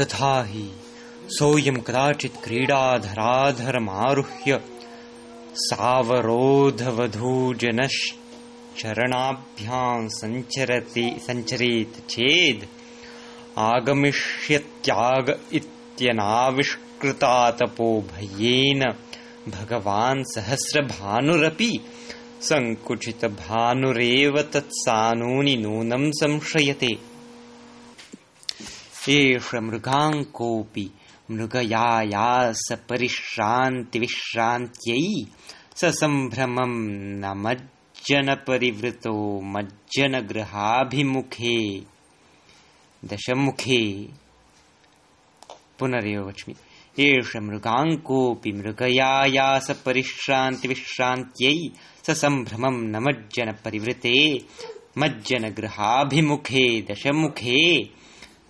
तथा हि सोऽयं कदाचित् क्रीडाधराधरमारुह्य सावरोधवधूजनश्चरणाभ्यां सञ्चरति चेद् आगमिष्यत्याग इत्यनाविष्कृतातपो भयेन भगवान् सहस्रभानुरपि सङ्कुचितभानुरेव तत्सानूनि नूनं संश्रयते एष मृगाङ्कोऽपि मृगयायासपरिश्रान्तिविश्रान्त्यै स सम्भ्रमं न मज्जनपरिवृतो मज्जनगृहाभिमुखे। दशमुखे। पुनरेव वच्मि। एष मृगाङ्कोऽपि मृगयायासपरिश्रान्तिविश्रान्त्यै स सम्भ्रमं न मज्जनपरिवृते मज्जनगृहाभिमुखे। दशमुखे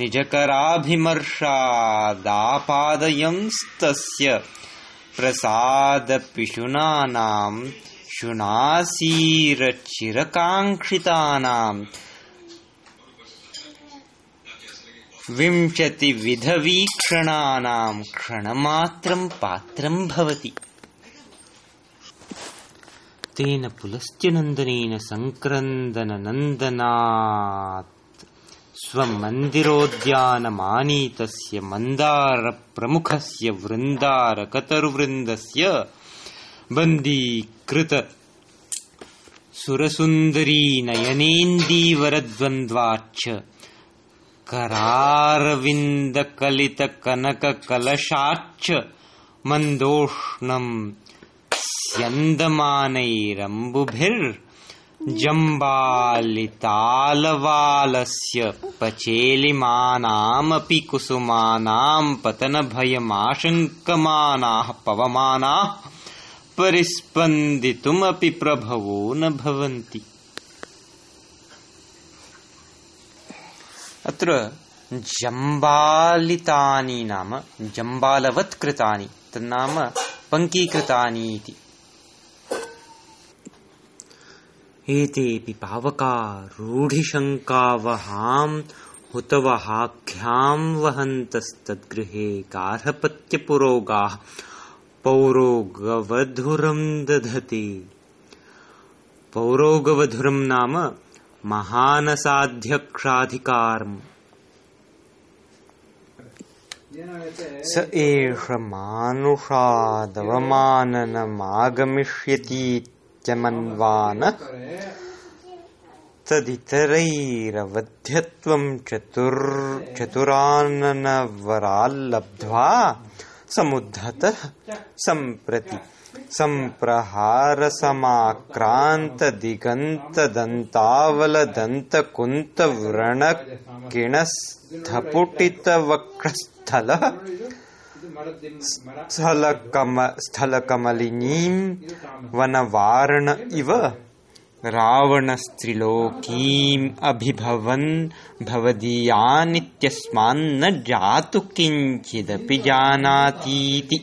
निजकराभिमर्शादापादयंस्तस्य प्रसादपिशुनानाम् शुनासीरचिरकाङ्क्षितानाम् विंशतिविधवीक्षणानाम् क्षणमात्रम् पात्रम् भवति। तेन पुलस्त्यनन्दनेन सङ्क्रन्दननन्दनात् स्वमन्दिरोद्यानमानीतस्य मन्दारप्रमुखस्य वृन्दारकतरुवृन्दस्य बन्दीकृत सुरसुन्दरी नयनेन्दीवरद्वन्द्वाच्च करारविन्दकलितकनककलशाच्च मन्दोष्णम् स्यन्दमानैरम्बुभिर्जम्बालितालवालस्य पचेलिमानामपि कुसुमानाम् पतनभयमाशङ्कमानाः पवमानाः परिस्पन्दितुमपि प्रभवो न भवन्ति। अत्र जम्बालितानि नाम जम्बालवत्कृतानि तन्नाम पङ्कीकृतानि इति एतेऽपि पावका रूढिशङ्कावहाम् हुतवहाख्याम् वहन्तस्तद्गृहे गार्हपत्यपुरोगाः पौरोगवधुरम् दधति। पौरोगवधुरम् नाम महानसाध्यक्षाधिकारम्। स एष चमन्वानः तदितरैरवध्यत्वम् चतुर् चतुराननवराल्लब्ध्वा समुद्धतः सम्प्रति सम्प्रहारसमाक्रान्तदिगन्तदन्तावलदन्तकुन्तव्रणकिणस्थपुटितवक्रस्थलः सम्प्रहारसमाक्रान्तदिगन्तदन्तावलदन्तकुन्तव्रणकिणस्थपुटितवक्षस्थलः स्थलकमलिनीम् वनवारण इव रावणस्त्रिलोकीम् अभिभवन् भवदीयानित्यस्मान्न जातु किञ्चिदपि जानातीति